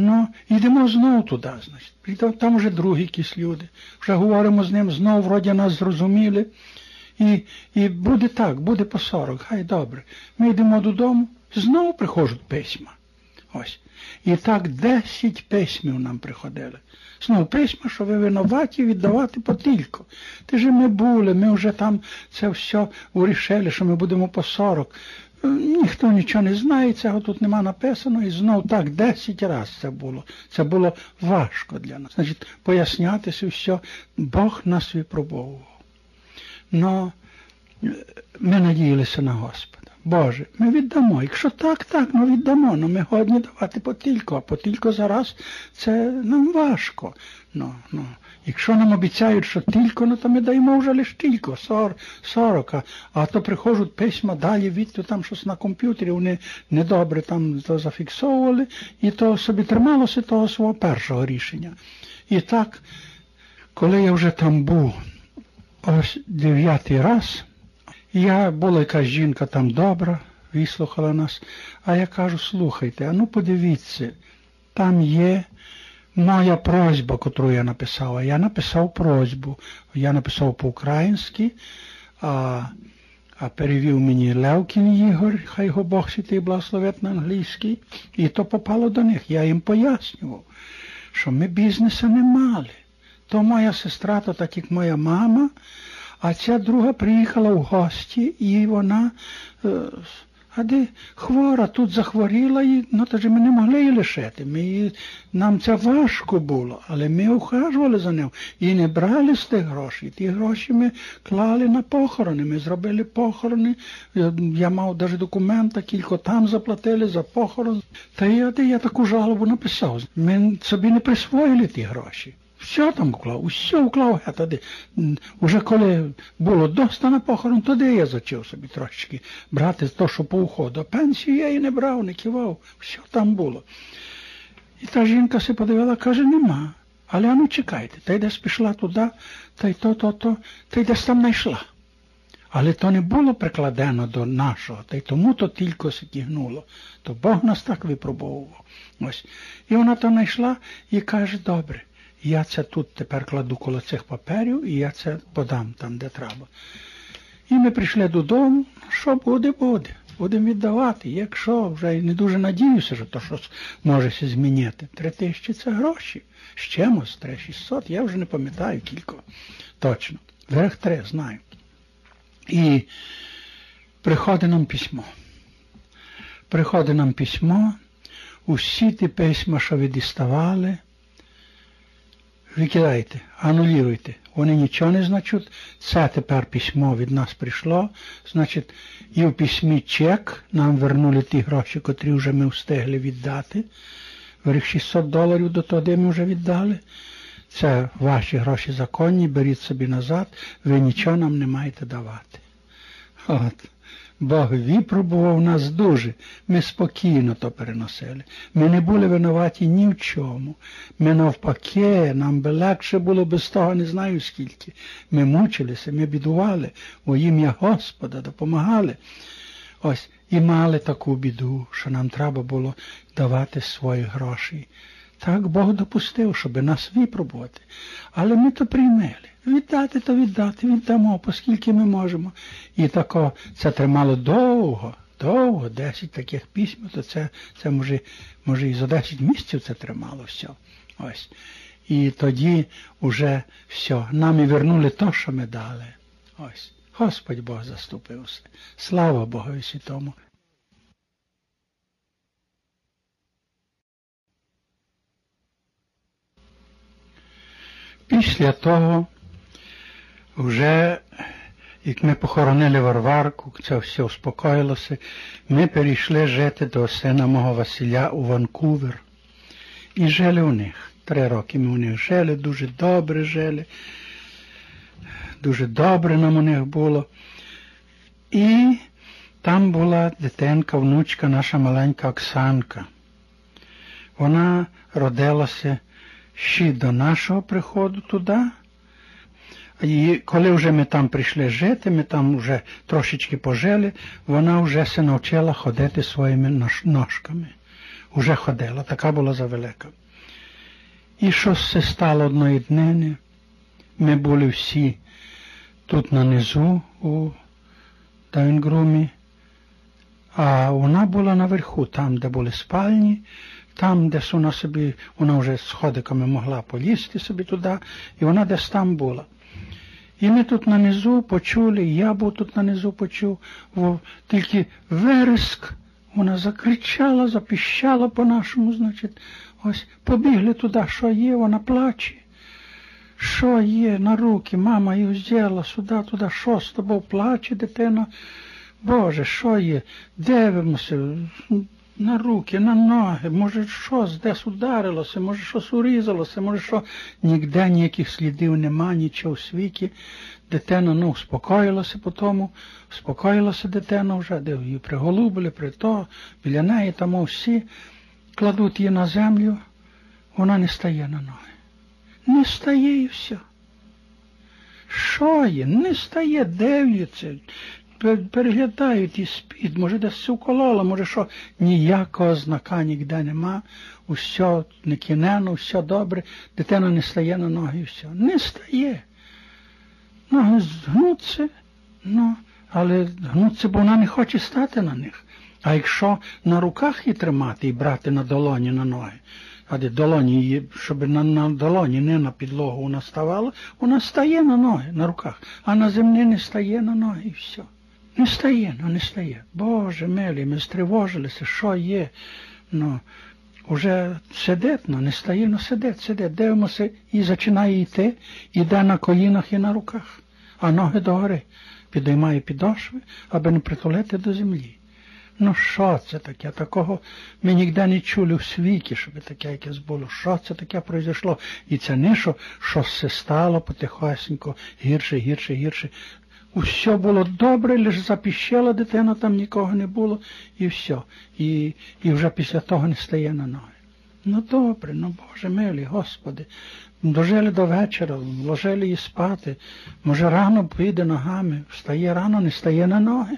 Ну, йдемо знову туди, значить. Там вже другі якісь люди. Вже говоримо з ним, знову вроді нас зрозуміли. І і буде так, буде по 40, хай добре. Ми йдемо додому, знову приходять письма. Ось. І так 10 письмів нам приходили. Знову письма, що ви винуваті віддавати потілько. Ти ж ми були, ми вже там це все урішили, що ми будемо по 40. Ніхто нічого не знає, цього тут нема написано, і знов так 10 разів це було. Це було важко для нас. Значить, пояснятися все, Бог нас випробовував. Но ми надіялися на Господа. Боже, ми віддамо. Якщо так, так, ну віддамо. Ну ми годні давати потілько, а потілько зараз це нам важко. Ну, ну. Якщо нам обіцяють, що тільки, ну то ми даємо вже лише тільки, 40, а то приходять письма далі відту там щось на комп'ютері, вони недобре там то зафіксовували, і то собі трималося того свого першого рішення. І так, коли я вже там був ось дев'ятий раз, я була якась жінка там добра, вислухала нас, а я кажу, слухайте, а ну подивіться, там є моя просьба, яку я написав. Я написав просьбу. Я написав по-українськи, а а перевів мені Левкін Ігор, хай його Бог святий благословить на англійський, і то попало до них. Я їм пояснював, що ми бізнесу не мали. То моя сестра, то так як моя мама, а ця друга приїхала в гості, і вона е, а де хвора тут захворіла, і ну тоді ми не могли її лишити. Ми, Нам це важко було, але ми ухажували за нею і не брали з тих грошей. Ті гроші ми клали на похорони. Ми зробили похорони. Я, мав навіть документи, кілько там заплатили за похорон. Та я, я таку жалобу написав. Ми собі не присвоїли ті гроші. Все там вклав, усе вклав я тоді. Уже коли було доста на похорон, тоді я зачав собі трошечки брати з того, що по уходу. Пенсію я і не брав, не кивав, все там було. І та жінка се подивила, каже, нема. Але ну чекайте, та й десь пішла туди, та й то, то, то, та й десь там знайшла. Але то не було прикладено до нашого, та й тому то тільки сикігнуло. То Бог нас так випробовував. Ось. І вона то знайшла і каже, добре я це тут тепер кладу коло цих паперів і я це подам там, де треба. І ми прийшли додому, що буде, буде. Будемо віддавати. Якщо вже не дуже надіюся, що то щось може змінити. Три тисячі це гроші. З чимось, три шістсот, я вже не пам'ятаю кілько. Точно. Верх три, знаю. І приходить нам письмо. Приходить нам письмо, усі ті письма, що ви діставали, викидайте, анулюйте. Вони нічого не значать. Це тепер письмо від нас прийшло. Значить, і в письмі чек нам вернули ті гроші, котрі вже ми встигли віддати. Верх 600 доларів до того, де ми вже віддали. Це ваші гроші законні, беріть собі назад, ви нічого нам не маєте давати. От. Бог випробував нас дуже. Ми спокійно то переносили. Ми не були винуваті ні в чому. Ми навпаки, нам би легше було без того, не знаю скільки. Ми мучилися, ми бідували, у ім'я Господа допомагали. Ось, і мали таку біду, що нам треба було давати свої гроші. Так Бог допустив, щоб нас випробувати. Але ми то приймели. Віддати, то віддати, віддамо, оскільки ми можемо. І тако це тримало довго, довго, 10 таких письм, то це це може може і за 10 місяців це тримало все. Ось. І тоді вже все, нам і вернули то, що ми дали. Ось. Господь Бог заступився. Слава Богу Святому. Після того вже, як ми похоронили Варварку, це все успокоїлося, ми перейшли жити до сина мого Василя у Ванкувер. І жили у них. Три роки ми у них жили, дуже добре жили. Дуже добре нам у них було. І там була дитинка, внучка, наша маленька Оксанка. Вона родилася ще до нашого приходу туди. І коли вже ми там прийшли жити, ми там вже трошечки пожили, вона вже се навчила ходити своїми ножками. вже ходила, така була завелика. І щось це стало одної днини. Ми були всі тут нанизу у Дайнгрумі, а вона була наверху, там, де були спальні, там, десь вона собі, вона вже сходиками могла полізти собі туди, і вона десь там була. І ми тут нанизу почули, я був тут нанизу почув, тільки вереск, вона закричала, запіщала по-нашому, значить, ось побігли туди, що є, вона плаче. Що є на руки, мама її взяла сюди, туди, що з тобою плаче, дитина. Боже, що є? Дивимося на руки, на ноги, може, щось десь ударилося, може, щось урізалося, може, що ніде ніяких слідів нема, нічого в світі. Дитина ну, успокоїлася по тому, успокоїлася дитина вже, де її приголубили, при то, біля неї там всі кладуть її на землю, вона не стає на ноги. Не стає і все. Що є? Не стає, дивляться, переглядають і спід, може десь уколола, може що, ніякого знака ніде нема, усе не кінено, все добре, дитина не стає на ноги і все. Не стає. Ноги згнуться, ну, але гнуться, бо вона не хоче стати на них. А якщо на руках її тримати і брати на долоні на ноги, а де долоні її, щоб на, на долоні, не на підлогу вона ставала, вона стає на ноги на руках, а на землі не стає на ноги і все. Не стає, ну не стає. Боже милий, ми стривожилися, що є. Ну, Уже сидить, ну не стає, ну сидить, сидить. Дивимося і починає йти, іде на колінах і на руках, а ноги догори. Підіймає підошви, аби не притулити до землі. Ну, що це таке? Такого ми ніде не чули в світі, щоб таке якесь було. Що це таке пройшло? І це не що, що все стало потихесенько, гірше, гірше, гірше. Усе було добре, лише запіщала дитина, там нікого не було, і все. І і вже після того не стає на ноги. Ну добре, ну Боже милий, Господи, дожили до вечора, вложили її спати. Може, рано піде ногами, встає рано, не стає на ноги.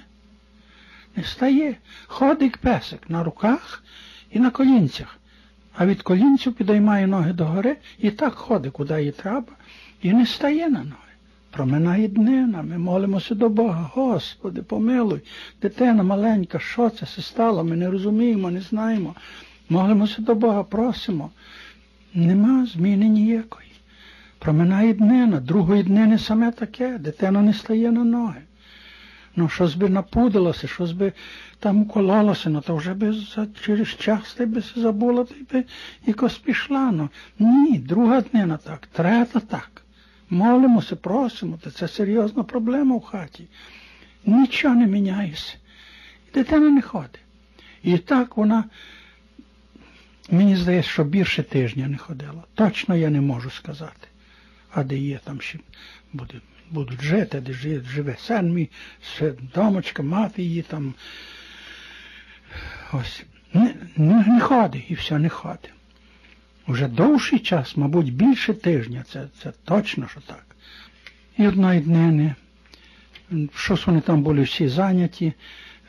Не стає. Ходить песик на руках і на колінцях. А від колінців підіймає ноги догори і так ходить, куди їй треба, і не стає на ноги. Проминає днина, ми молимося до Бога. Господи, помилуй, дитина маленька, що це все стало? Ми не розуміємо, не знаємо. Молимося до Бога, просимо. Нема зміни ніякої. Проминає днина, другої днини саме таке, дитина не стає на ноги. Ну, щось би напудилося, щось би там укололося, ну то вже би за, через час ти би забула, ти би якось пішла. Ну. Ні, друга днина так, третя так молимося, просимо, то це серйозна проблема в хаті. Нічого не міняється. І дитина не ходить. І так вона, мені здається, що більше тижня не ходила. Точно я не можу сказати. А де є там ще буде, будуть жити, де живе син мій, домочка, мати її там. Ось. Не, не, не ходить і все, не ходить. Уже довший час, мабуть, більше тижня, це це точно, що так. І одної днини, щось вони там були всі зайняті,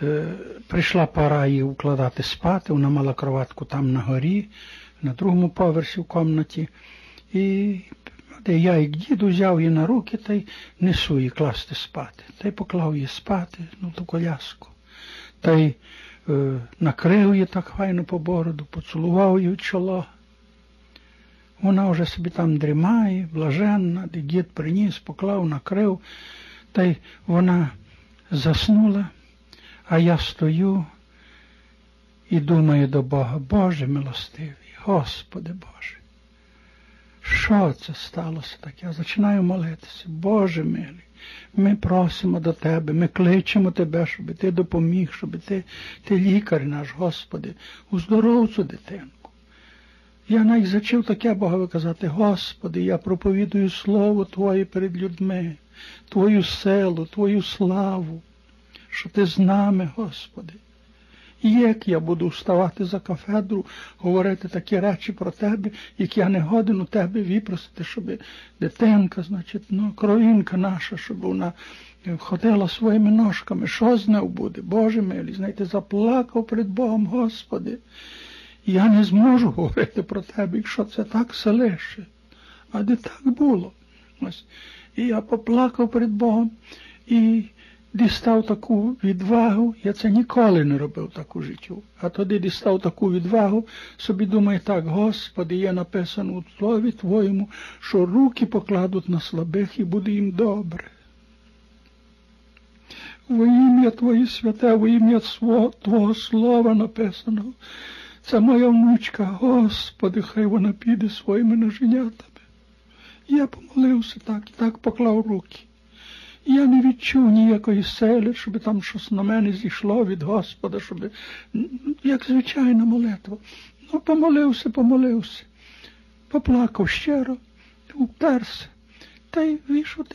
е, прийшла пора її укладати спати, вона мала кроватку там на горі, на другому поверсі в комнаті. І де я як діду взяв її на руки та й несу її класти спати. Та й поклав її спати, ну ту коляску. Та й е, накрив її так файно по бороду, поцілував її чоло. Вона вже собі там дрімає, блаженна, де дід приніс, поклав, накрив, та й вона заснула, а я стою і думаю до Бога, Боже милостивий, Господи Боже, що це сталося таке? Я починаю молитися, Боже милий, ми просимо до Тебе, ми кличемо Тебе, щоб Ти допоміг, щоб Ти, ти лікар наш, Господи, уздоров цю дитину. Я навіть зачив таке Богове казати, Господи, я проповідую Слово Твоє перед людьми, Твою силу, Твою славу, що Ти з нами, Господи. Як я буду вставати за кафедру, говорити такі речі про тебе, як я не годен у тебе випросити, щоб дитинка, значить, ну, кровінка наша, щоб вона ходила своїми ножками, що з нею буде? Боже милий, знаєте, заплакав перед Богом, Господи. Я не зможу говорити про тебе, якщо це так все. А де так було. Ось. І я поплакав перед Богом і дістав таку відвагу. Я це ніколи не робив таку життю. А тоді дістав таку відвагу, собі думаю, так, Господи, є написано у слові Твоєму, що руки покладуть на слабих і буде їм добре. Во ім'я Твоє святе, во ім'я Твого Слова написано. Це моя внучка, Господи, хай вона піде своїми ноженятами. Я помолився так і так поклав руки. Я не відчув ніякої сили, щоб там щось на мене зійшло від Господа, щоб, як звичайна молитва. Ну, помолився, помолився, поплакав щиро, уперся, та й вийшов,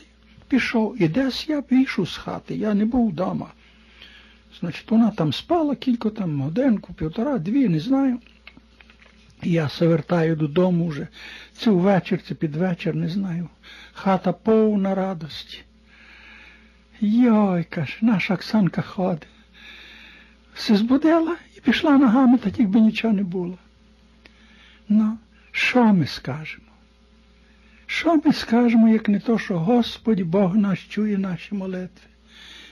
пішов. І десь я вийшов з хати, я не був вдома. Значить, вона там спала кілька там годинку, півтора, дві, не знаю. Я все вертаю додому вже. Це ввечір, це під вечір, не знаю. Хата повна радості. Йой, каже, наша Оксанка ходить. Все збудила і пішла ногами, так якби нічого не було. Ну, що ми скажемо? Що ми скажемо, як не то, що Господь Бог наш чує наші молитви?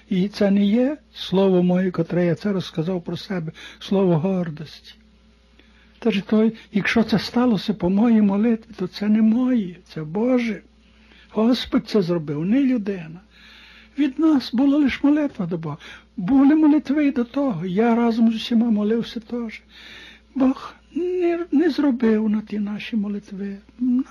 І це не є слово моє, котре я це розказав про себе, слово гордості. Тож той, якщо це сталося по моїй молитві, то це не моє, це Боже. Господь це зробив, не людина. Від нас була лише молитва до Бога. Були молитви і до того. Я разом з усіма молився теж. Бог не не зробив на ті наші молитви.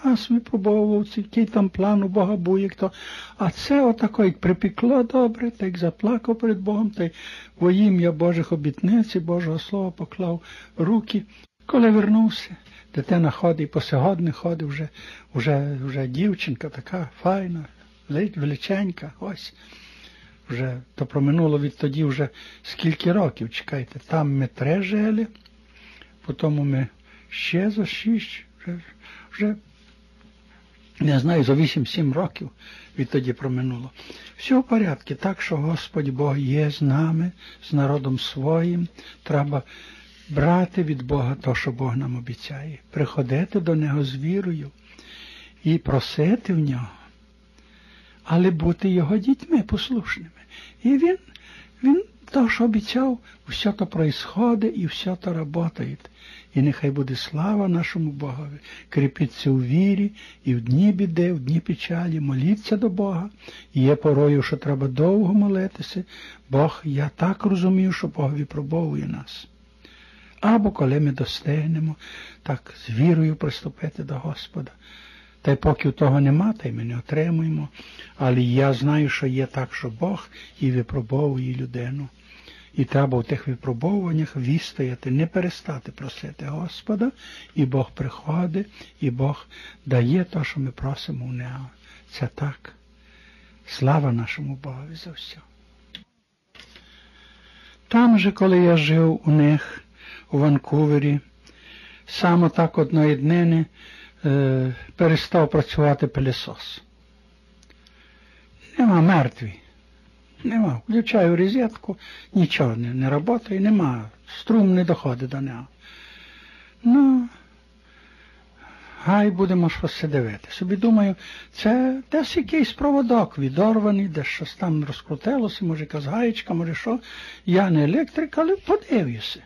Нас випробовував, який там план у Бога був, як то. А це отако, як припекло добре, так заплакав перед Богом, та й во ім'я Божих обітниць і Божого Слова поклав руки. Коли вернувся, дитина ходить, по сьогодні ходить вже, вже, вже дівчинка така файна, величенька, ось. Вже то проминуло відтоді вже скільки років, чекайте, там ми три жили, потім ми ще за шість, вже, вже не знаю, за вісім-сім років відтоді проминуло. Все в порядку, так що Господь Бог є з нами, з народом своїм. Треба брати від Бога то, що Бог нам обіцяє, приходити до Нього з вірою і просити в нього, але бути його дітьми послушними. І він, він то, що обіцяв, все то происходить і все то работає. І нехай буде слава нашому Богові, кріпиться у вірі, і в дні біди, в дні печалі, моліться до Бога. І є порою, що треба довго молитися. Бог, я так розумію, що Бог випробовує нас. Або коли ми достигнемо, так з вірою приступити до Господа. Та й поки того нема, та й ми не отримуємо. Але я знаю, що є так, що Бог і випробовує людину. І треба в тих випробовуваннях вістояти, не перестати просити Господа, і Бог приходить, і Бог дає те, що ми просимо у нього. Це так. Слава нашому Богові за все. Там же, коли я жив у них, у Ванкувері, саме так одної днини е, перестав працювати пилісос. Нема мертвий. Нема. Включаю розетку, нічого не не працює, нема. Струм не доходить до нього. Ну, гай будемо щось дивити. Собі думаю, це десь якийсь проводок відорваний, десь щось там розкрутилося, може якась гаєчка, може що. Я не електрик, але подивлюся.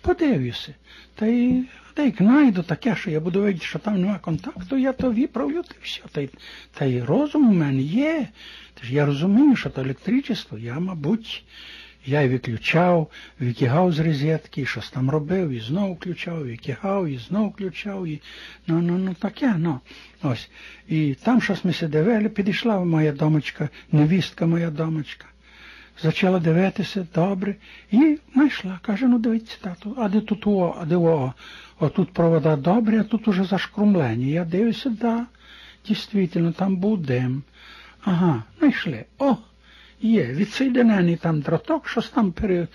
Подивлюся. Та й та й знайду таке, що я буду видіти, що там немає контакту, я то виправлю, та все. Та й, та й розум у мене є. Тож я розумію, що то електричество, я, мабуть, я й виключав, викигав з розетки, щось там робив, і знову включав, викигав, і знову включав, і ну, ну, ну таке, ну. Ось. І там щось ми сидели, підійшла моя домочка, невістка моя домочка. Почала дивитися добре і знайшла. Каже, ну дивіться, тату, а де тут о, а де о? Отут провода добрі, а тут уже зашкрумлені. Я дивлюся, да, дійсно, там був. Ага, знайшли. О, є, відсоєдинений там дроток, щось там пере...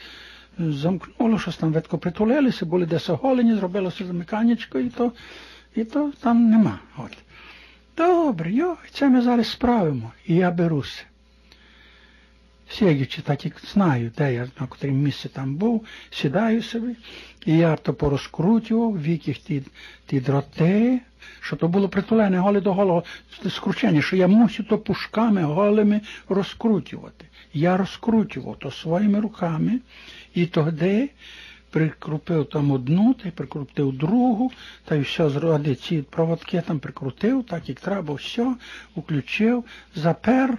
замкнуло, щось там ветко притулилися, були десь оголені, зробилося замиканечко, і то, і то там нема. От. Добре, йо, це ми зараз справимо. І я беруся. Сидячи, так як знаю, де я на котрім місці там був, сідаю собі, і я то порозкручував, вік їх ті, ті дроти, що то було притулене голе до голого скручення, що я мусив то пушками голими розкручувати. Я розкручував то своїми руками, і тоді прикрутив там одну, та й прикрутив другу, та й все зроди ці проводки там прикрутив, так як треба, все, включив, запер,